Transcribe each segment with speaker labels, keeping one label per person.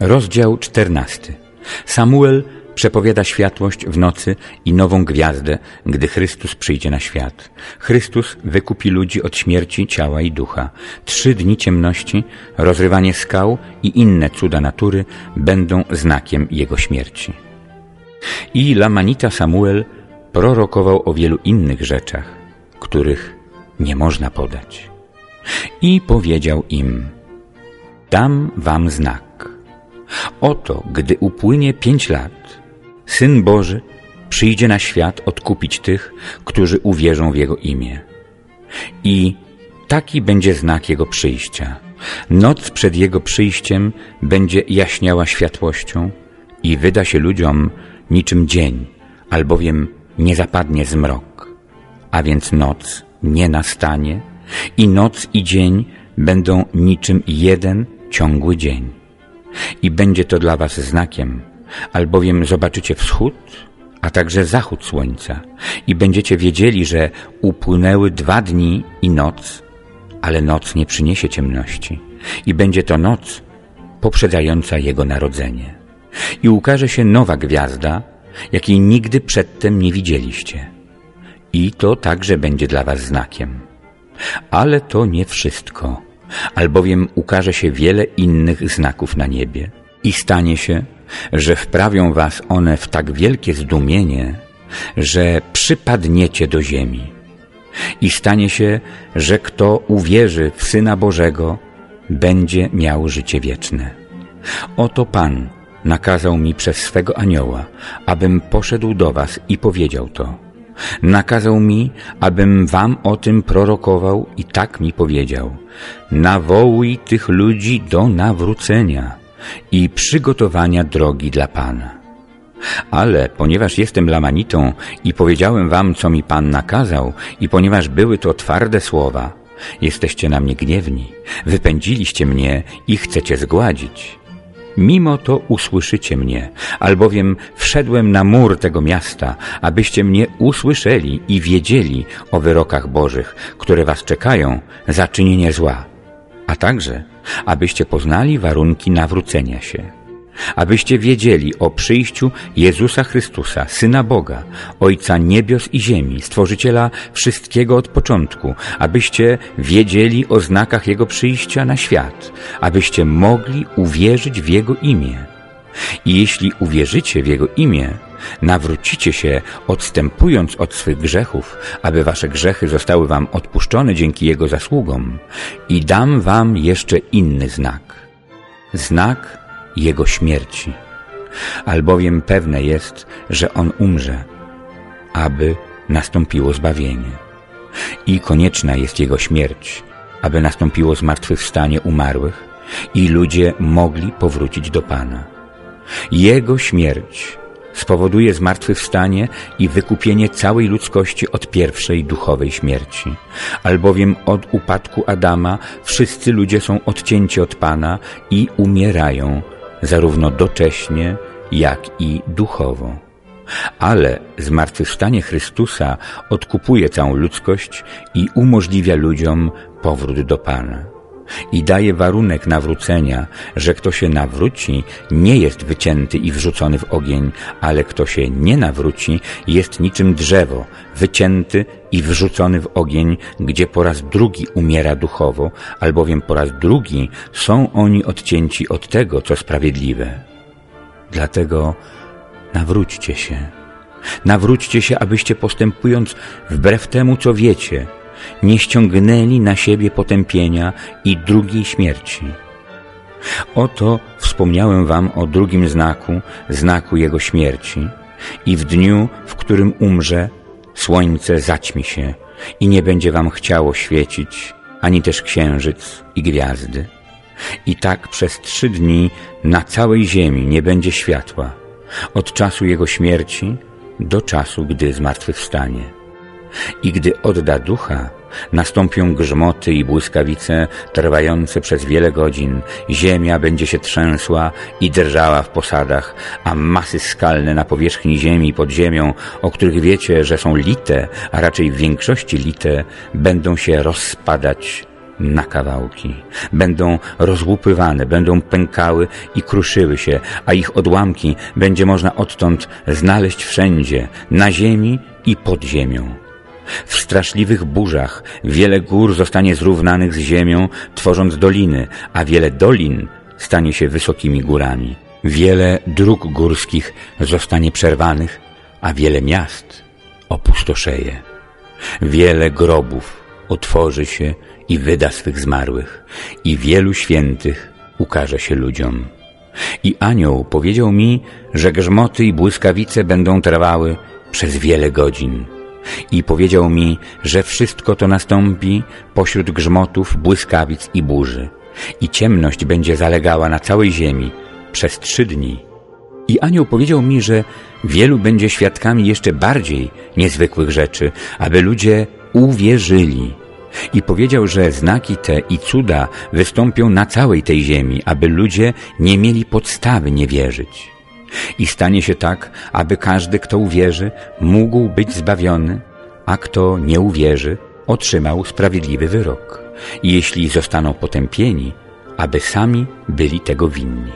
Speaker 1: Rozdział czternasty. Samuel przepowiada światłość w nocy i nową gwiazdę, gdy Chrystus przyjdzie na świat. Chrystus wykupi ludzi od śmierci ciała i ducha. Trzy dni ciemności, rozrywanie skał i inne cuda natury będą znakiem Jego śmierci. I Lamanita Samuel prorokował o wielu innych rzeczach, których nie można podać. I powiedział im, dam wam znak. Oto, gdy upłynie pięć lat, Syn Boży przyjdzie na świat odkupić tych, którzy uwierzą w Jego imię. I taki będzie znak Jego przyjścia. Noc przed Jego przyjściem będzie jaśniała światłością i wyda się ludziom niczym dzień, albowiem nie zapadnie zmrok. A więc noc nie nastanie i noc i dzień będą niczym jeden ciągły dzień. I będzie to dla was znakiem, albowiem zobaczycie wschód, a także zachód słońca i będziecie wiedzieli, że upłynęły dwa dni i noc, ale noc nie przyniesie ciemności i będzie to noc poprzedzająca Jego narodzenie. I ukaże się nowa gwiazda, jakiej nigdy przedtem nie widzieliście. I to także będzie dla was znakiem. Ale to nie wszystko, albowiem ukaże się wiele innych znaków na niebie i stanie się, że wprawią was one w tak wielkie zdumienie, że przypadniecie do ziemi. I stanie się, że kto uwierzy w Syna Bożego, będzie miał życie wieczne. Oto Pan nakazał mi przez swego anioła, abym poszedł do was i powiedział to. Nakazał mi, abym wam o tym prorokował i tak mi powiedział. Nawołuj tych ludzi do nawrócenia i przygotowania drogi dla Pana. Ale ponieważ jestem Lamanitą i powiedziałem wam, co mi Pan nakazał i ponieważ były to twarde słowa, jesteście na mnie gniewni, wypędziliście mnie i chcecie zgładzić. Mimo to usłyszycie mnie, albowiem wszedłem na mur tego miasta, abyście mnie usłyszeli i wiedzieli o wyrokach Bożych, które was czekają za czynienie zła, a także abyście poznali warunki nawrócenia się abyście wiedzieli o przyjściu Jezusa Chrystusa, Syna Boga, Ojca niebios i ziemi, Stworzyciela wszystkiego od początku, abyście wiedzieli o znakach Jego przyjścia na świat, abyście mogli uwierzyć w Jego imię. I jeśli uwierzycie w Jego imię, nawrócicie się, odstępując od swych grzechów, aby wasze grzechy zostały wam odpuszczone dzięki Jego zasługom, i dam wam jeszcze inny znak. Znak jego śmierci, albowiem pewne jest, że On umrze, aby nastąpiło zbawienie. I konieczna jest Jego śmierć, aby nastąpiło zmartwychwstanie umarłych i ludzie mogli powrócić do Pana. Jego śmierć spowoduje zmartwychwstanie i wykupienie całej ludzkości od pierwszej duchowej śmierci. Albowiem od upadku Adama wszyscy ludzie są odcięci od Pana i umierają, zarówno docześnie, jak i duchowo. Ale zmartwychwstanie Chrystusa odkupuje całą ludzkość i umożliwia ludziom powrót do Pana. I daje warunek nawrócenia, że kto się nawróci, nie jest wycięty i wrzucony w ogień, ale kto się nie nawróci, jest niczym drzewo, wycięty i wrzucony w ogień, gdzie po raz drugi umiera duchowo, albowiem po raz drugi są oni odcięci od tego, co sprawiedliwe. Dlatego nawróćcie się. Nawróćcie się, abyście postępując wbrew temu, co wiecie, nie ściągnęli na siebie potępienia i drugiej śmierci. Oto wspomniałem wam o drugim znaku, znaku Jego śmierci i w dniu, w którym umrze, słońce zaćmi się i nie będzie wam chciało świecić, ani też księżyc i gwiazdy. I tak przez trzy dni na całej ziemi nie będzie światła, od czasu Jego śmierci do czasu, gdy zmartwychwstanie. I gdy odda ducha, Nastąpią grzmoty i błyskawice trwające przez wiele godzin. Ziemia będzie się trzęsła i drżała w posadach, a masy skalne na powierzchni ziemi pod ziemią, o których wiecie, że są lite, a raczej w większości lite, będą się rozpadać na kawałki. Będą rozłupywane, będą pękały i kruszyły się, a ich odłamki będzie można odtąd znaleźć wszędzie, na ziemi i pod ziemią. W straszliwych burzach wiele gór zostanie zrównanych z ziemią, tworząc doliny, a wiele dolin stanie się wysokimi górami. Wiele dróg górskich zostanie przerwanych, a wiele miast opustoszeje. Wiele grobów otworzy się i wyda swych zmarłych, i wielu świętych ukaże się ludziom. I anioł powiedział mi, że grzmoty i błyskawice będą trwały przez wiele godzin. I powiedział mi, że wszystko to nastąpi pośród grzmotów, błyskawic i burzy. I ciemność będzie zalegała na całej ziemi przez trzy dni. I anioł powiedział mi, że wielu będzie świadkami jeszcze bardziej niezwykłych rzeczy, aby ludzie uwierzyli. I powiedział, że znaki te i cuda wystąpią na całej tej ziemi, aby ludzie nie mieli podstawy nie wierzyć. I stanie się tak, aby każdy, kto uwierzy, mógł być zbawiony, a kto nie uwierzy, otrzymał sprawiedliwy wyrok. Jeśli zostaną potępieni, aby sami byli tego winni.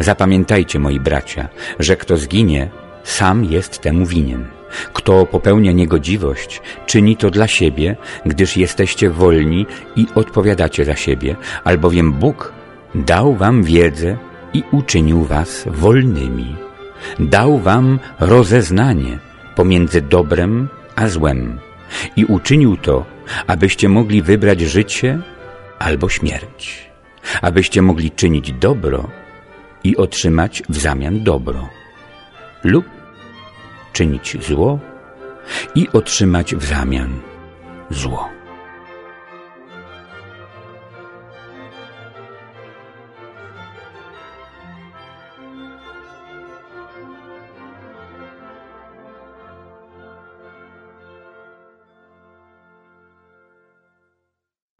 Speaker 1: Zapamiętajcie, moi bracia, że kto zginie, sam jest temu winien. Kto popełnia niegodziwość, czyni to dla siebie, gdyż jesteście wolni i odpowiadacie za siebie, albowiem Bóg dał wam wiedzę i uczynił was wolnymi. Dał wam rozeznanie pomiędzy dobrem a złem i uczynił to, abyście mogli wybrać życie albo śmierć, abyście mogli czynić dobro i otrzymać w zamian dobro lub czynić zło i otrzymać w zamian zło.